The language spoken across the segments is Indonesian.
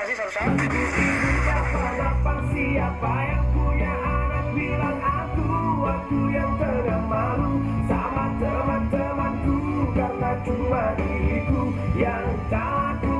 nggak sih Sersan? Siapa yang punya anak bilang aku yang sama teman-temanku cuma diriku yang tak aku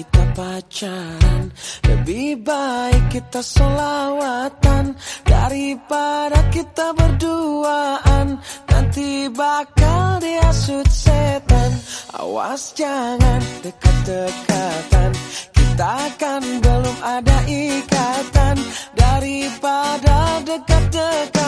kita pacaran. Lebih baik kita solawatan Daripada kita berduaan. Nanti bakal dihasut setan. Awas jangan dekat-dekatan. Kita kan belum ada ikatan. Daripada dekat-dekatan